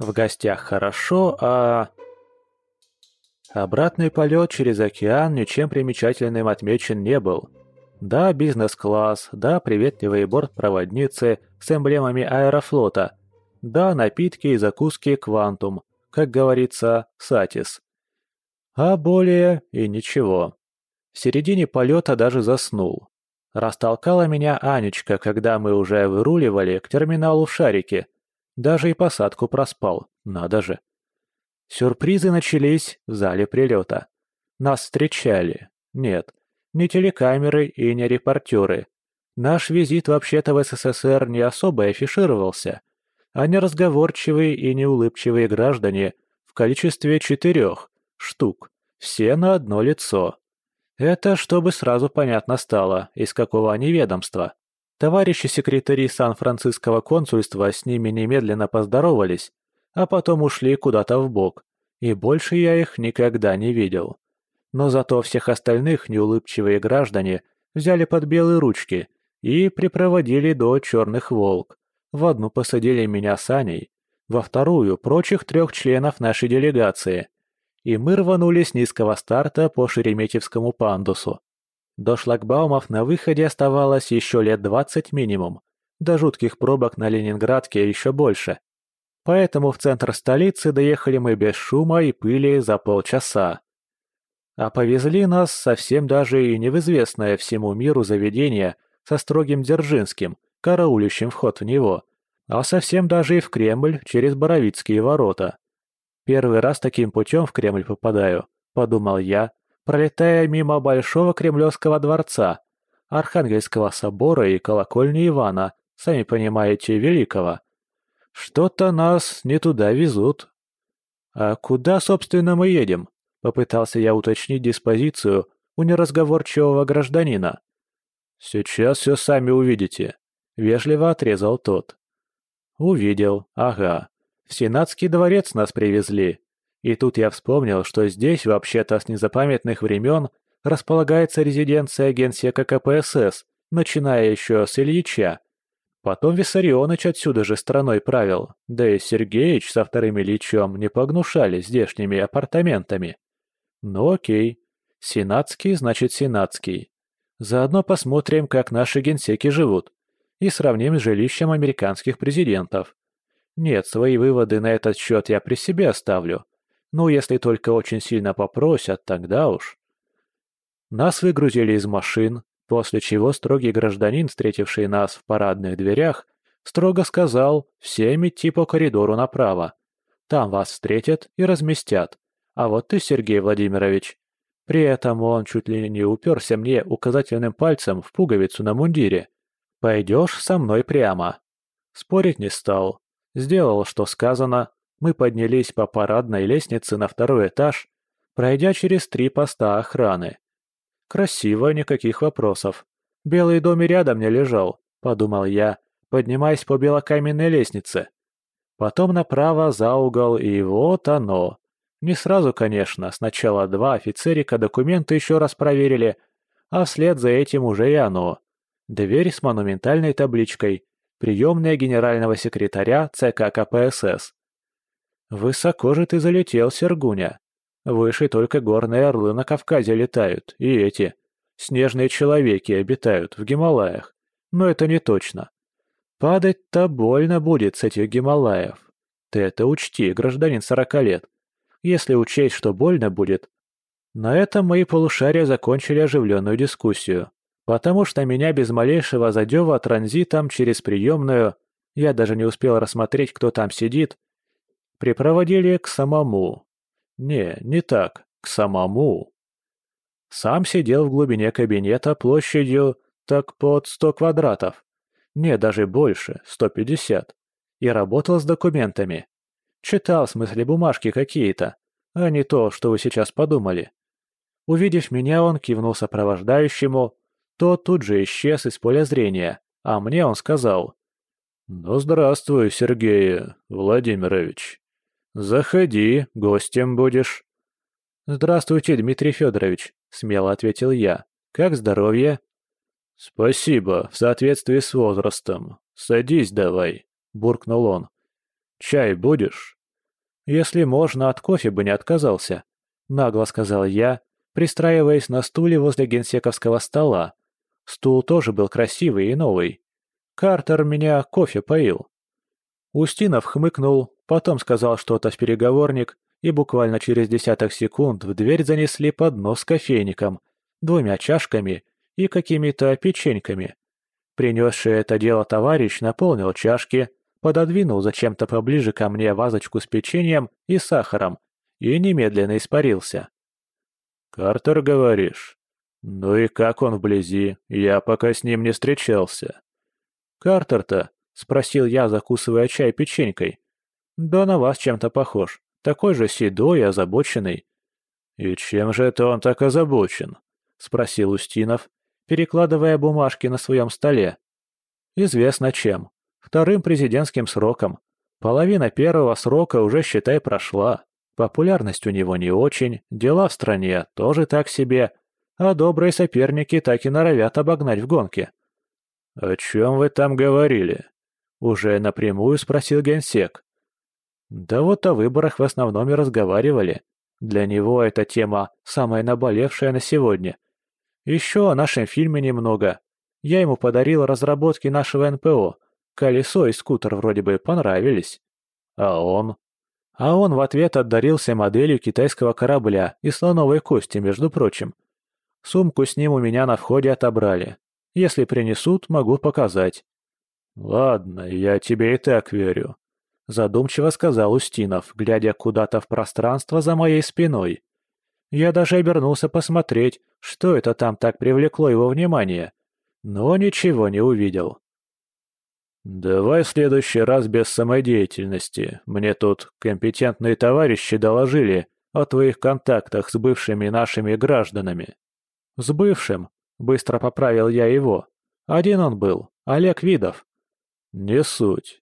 В гостях хорошо, а... Обратный полет через океан ничем примечательным отмечен не был. Да, бизнес-класс, да, приветливые бортпроводницы с эмблемами аэрофлота, да, напитки и закуски «Квантум», как говорится, «Сатис». А более и ничего. В середине полета даже заснул. Растолкала меня Анечка, когда мы уже выруливали к терминалу в шарике. Даже и посадку проспал, надо же. Сюрпризы начались в зале прилета. Нас встречали. Нет, не телекамеры и не репортеры. Наш визит вообще-то в СССР не особо афишировался, а неразговорчивые и неулыбчивые граждане в количестве четырех штук, все на одно лицо. Это чтобы сразу понятно стало, из какого они ведомства. Товарищи секретари Сан-Франциского консульства с ними немедленно поздоровались, а потом ушли куда-то в бок, и больше я их никогда не видел. Но зато всех остальных неулыбчивые граждане взяли под белые ручки и припроводили до черных волк. В одну посадили меня с Аней, во вторую – прочих трех членов нашей делегации. И мы рванули с низкого старта по Шереметьевскому пандусу. До шлагбаумов на выходе оставалось еще лет двадцать минимум, до жутких пробок на Ленинградке еще больше. Поэтому в центр столицы доехали мы без шума и пыли за полчаса. А повезли нас совсем даже и не в известное всему миру заведение со строгим Дзержинским, караулющим вход в него, а совсем даже и в Кремль через Боровицкие ворота. Первый раз таким путем в Кремль попадаю, подумал я, пролетая мимо Большого Кремлевского дворца, Архангельского собора и колокольни Ивана, сами понимаете, Великого. Что-то нас не туда везут. А куда, собственно, мы едем? Попытался я уточнить диспозицию у неразговорчивого гражданина. Сейчас все сами увидите, вежливо отрезал тот. Увидел, ага. В Сенатский дворец нас привезли. И тут я вспомнил, что здесь вообще-то с незапамятных времен располагается резиденция генсека КПСС, начиная еще с Ильича. Потом Виссарионыч отсюда же страной правил, да и Сергеич со вторым Ильичом не погнушали здешними апартаментами. Ну окей, сенатский значит сенатский. Заодно посмотрим, как наши генсеки живут, и сравним с жилищем американских президентов. Нет, свои выводы на этот счет я при себе оставлю. Ну, если только очень сильно попросят, тогда уж. Нас выгрузили из машин, После чего строгий гражданин, встретивший нас в парадных дверях, строго сказал всем идти по коридору направо. Там вас встретят и разместят. А вот ты, Сергей Владимирович. При этом он чуть ли не уперся мне указательным пальцем в пуговицу на мундире. Пойдешь со мной прямо. Спорить не стал. Сделал, что сказано. Мы поднялись по парадной лестнице на второй этаж, пройдя через три поста охраны. Красиво, никаких вопросов. Белый дом и рядом не лежал, подумал я, поднимаясь по белокаменной лестнице. Потом направо за угол, и вот оно. Не сразу, конечно, сначала два офицерика документы еще раз проверили, а вслед за этим уже и оно. Дверь с монументальной табличкой «Приемная генерального секретаря ЦК КПСС». «Высоко же ты залетел, Сергуня», Выше только горные орлы на Кавказе летают, и эти. Снежные человеки обитают в Гималаях. Но это не точно. Падать-то больно будет с этих Гималаев. Ты это учти, гражданин сорока лет. Если учесть, что больно будет. На этом мои полушария закончили оживленную дискуссию. Потому что меня без малейшего задева транзитом через приемную, я даже не успел рассмотреть, кто там сидит, припроводили к самому, не, не так. К самому. Сам сидел в глубине кабинета площадью так под сто квадратов. Не, даже больше, сто пятьдесят. И работал с документами. Читал, в смысле, бумажки какие-то, а не то, что вы сейчас подумали. Увидев меня, он кивнул сопровождающему, тот тут же исчез из поля зрения, а мне он сказал. «Ну, здравствуй, Сергей Владимирович». «Заходи, гостем будешь». «Здравствуйте, Дмитрий Федорович», — смело ответил я. «Как здоровье?» «Спасибо, в соответствии с возрастом. Садись давай», — буркнул он. «Чай будешь?» Если можно, от кофе бы не отказался», — нагло сказал я, пристраиваясь на стуле возле генсековского стола. Стул тоже был красивый и новый. Картер меня кофе поил. Устинов хмыкнул, потом сказал что-то в переговорник, и буквально через десяток секунд в дверь занесли поднос с кофейником, двумя чашками и какими-то печеньками. Принесший это дело товарищ наполнил чашки, пододвинул зачем-то поближе ко мне вазочку с печеньем и сахаром и немедленно испарился. «Картер, говоришь? Ну и как он вблизи? Я пока с ним не встречался». «Картер-то?» — спросил я, закусывая чай печенькой. «Да на вас чем-то похож. Такой же седой и озабоченный». «И чем же это он так озабочен?» — спросил Устинов, перекладывая бумажки на своем столе. «Известно чем. Вторым президентским сроком. Половина первого срока уже, считай, прошла. Популярность у него не очень, дела в стране тоже так себе, а добрые соперники так и норовят обогнать в гонке». «О чем вы там говорили?» Уже напрямую спросил генсек. Да вот о выборах в основном и разговаривали. Для него эта тема самая наболевшая на сегодня. Еще о нашем фильме немного. Я ему подарил разработки нашего НПО. Колесо и скутер вроде бы понравились. А он? А он в ответ отдарился моделью китайского корабля и слоновой кости, между прочим. Сумку с ним у меня на входе отобрали. Если принесут, могу показать. «Ладно, я тебе и так верю», — задумчиво сказал Устинов, глядя куда-то в пространство за моей спиной. Я даже обернулся посмотреть, что это там так привлекло его внимание, но ничего не увидел. «Давай в следующий раз без самодеятельности. Мне тут компетентные товарищи доложили о твоих контактах с бывшими нашими гражданами». «С бывшим?» — быстро поправил я его. «Один он был, Олег Видов». «Не суть.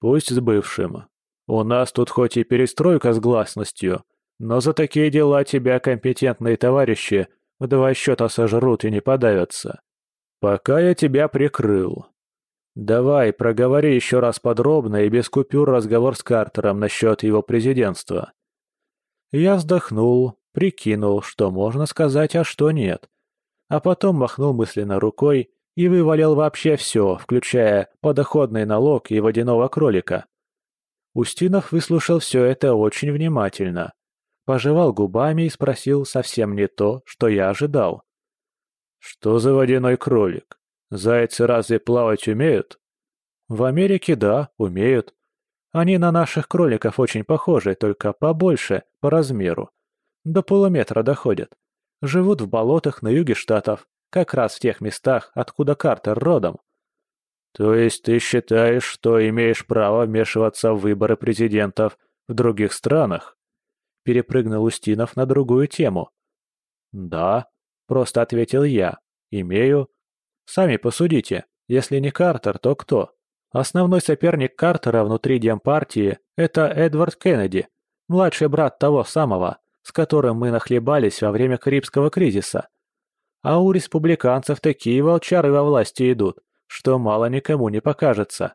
Пусть с бывшим. У нас тут хоть и перестройка с гласностью, но за такие дела тебя компетентные товарищи в два счета сожрут и не подавятся. Пока я тебя прикрыл. Давай, проговори еще раз подробно и без купюр разговор с Картером насчет его президентства». Я вздохнул, прикинул, что можно сказать, а что нет. А потом махнул мысленно рукой и вывалил вообще все, включая подоходный налог и водяного кролика. Устинов выслушал все это очень внимательно, пожевал губами и спросил совсем не то, что я ожидал. «Что за водяной кролик? Зайцы разве плавать умеют?» «В Америке, да, умеют. Они на наших кроликов очень похожи, только побольше, по размеру. До полуметра доходят. Живут в болотах на юге штатов, как раз в тех местах, откуда Картер родом. То есть ты считаешь, что имеешь право вмешиваться в выборы президентов в других странах? Перепрыгнул Устинов на другую тему. Да, просто ответил я. Имею. Сами посудите, если не Картер, то кто? Основной соперник Картера внутри Демпартии – это Эдвард Кеннеди, младший брат того самого, с которым мы нахлебались во время Карибского кризиса. А у республиканцев такие волчары во власти идут, что мало никому не покажется.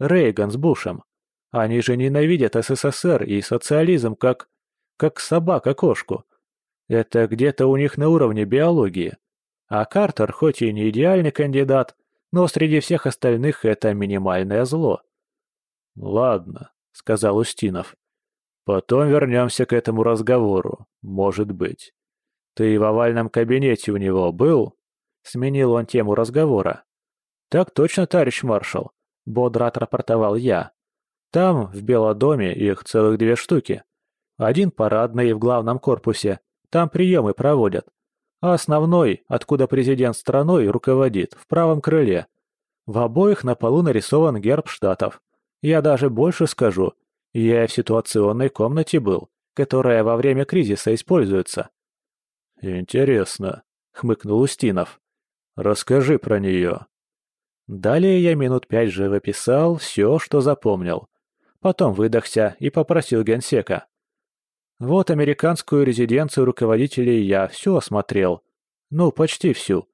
Рейган с Бушем. Они же ненавидят СССР и социализм как... как собака кошку. Это где-то у них на уровне биологии. А Картер, хоть и не идеальный кандидат, но среди всех остальных это минимальное зло. «Ладно», — сказал Устинов. «Потом вернемся к этому разговору, может быть». «Ты в овальном кабинете у него был?» Сменил он тему разговора. «Так точно, товарищ маршал», — бодро отрапортовал я. «Там, в Белом доме, их целых две штуки. Один парадный в главном корпусе, там приемы проводят. А основной, откуда президент страной руководит, в правом крыле. В обоих на полу нарисован герб штатов. Я даже больше скажу, я в ситуационной комнате был, которая во время кризиса используется. «Интересно», — хмыкнул Устинов. «Расскажи про нее». Далее я минут пять живописал все, что запомнил. Потом выдохся и попросил генсека. Вот американскую резиденцию руководителей я все осмотрел. Ну, почти всю.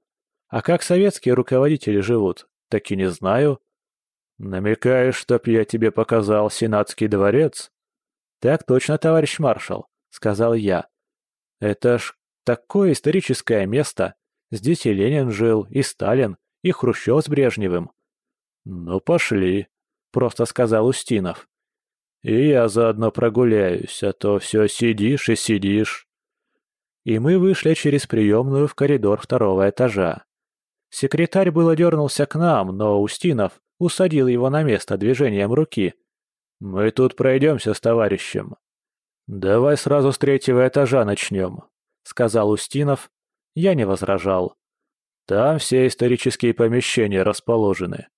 А как советские руководители живут, так и не знаю. Намекаешь, чтоб я тебе показал Сенатский дворец? «Так точно, товарищ маршал», — сказал я. «Это ж такое историческое место. Здесь и Ленин жил, и Сталин, и Хрущев с Брежневым». «Ну, пошли», — просто сказал Устинов. «И я заодно прогуляюсь, а то все сидишь и сидишь». И мы вышли через приемную в коридор второго этажа. Секретарь было дернулся к нам, но Устинов усадил его на место движением руки. «Мы тут пройдемся с товарищем». «Давай сразу с третьего этажа начнем», — сказал Устинов. Я не возражал. «Там все исторические помещения расположены».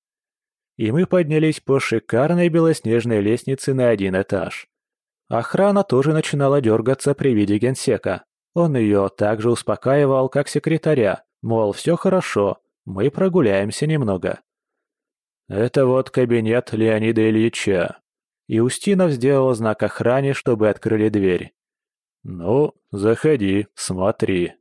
И мы поднялись по шикарной белоснежной лестнице на один этаж. Охрана тоже начинала дергаться при виде генсека. Он ее также успокаивал, как секретаря, мол, все хорошо, мы прогуляемся немного. Это вот кабинет Леонида Ильича. И Устинов сделал знак охране, чтобы открыли дверь. «Ну, заходи, смотри».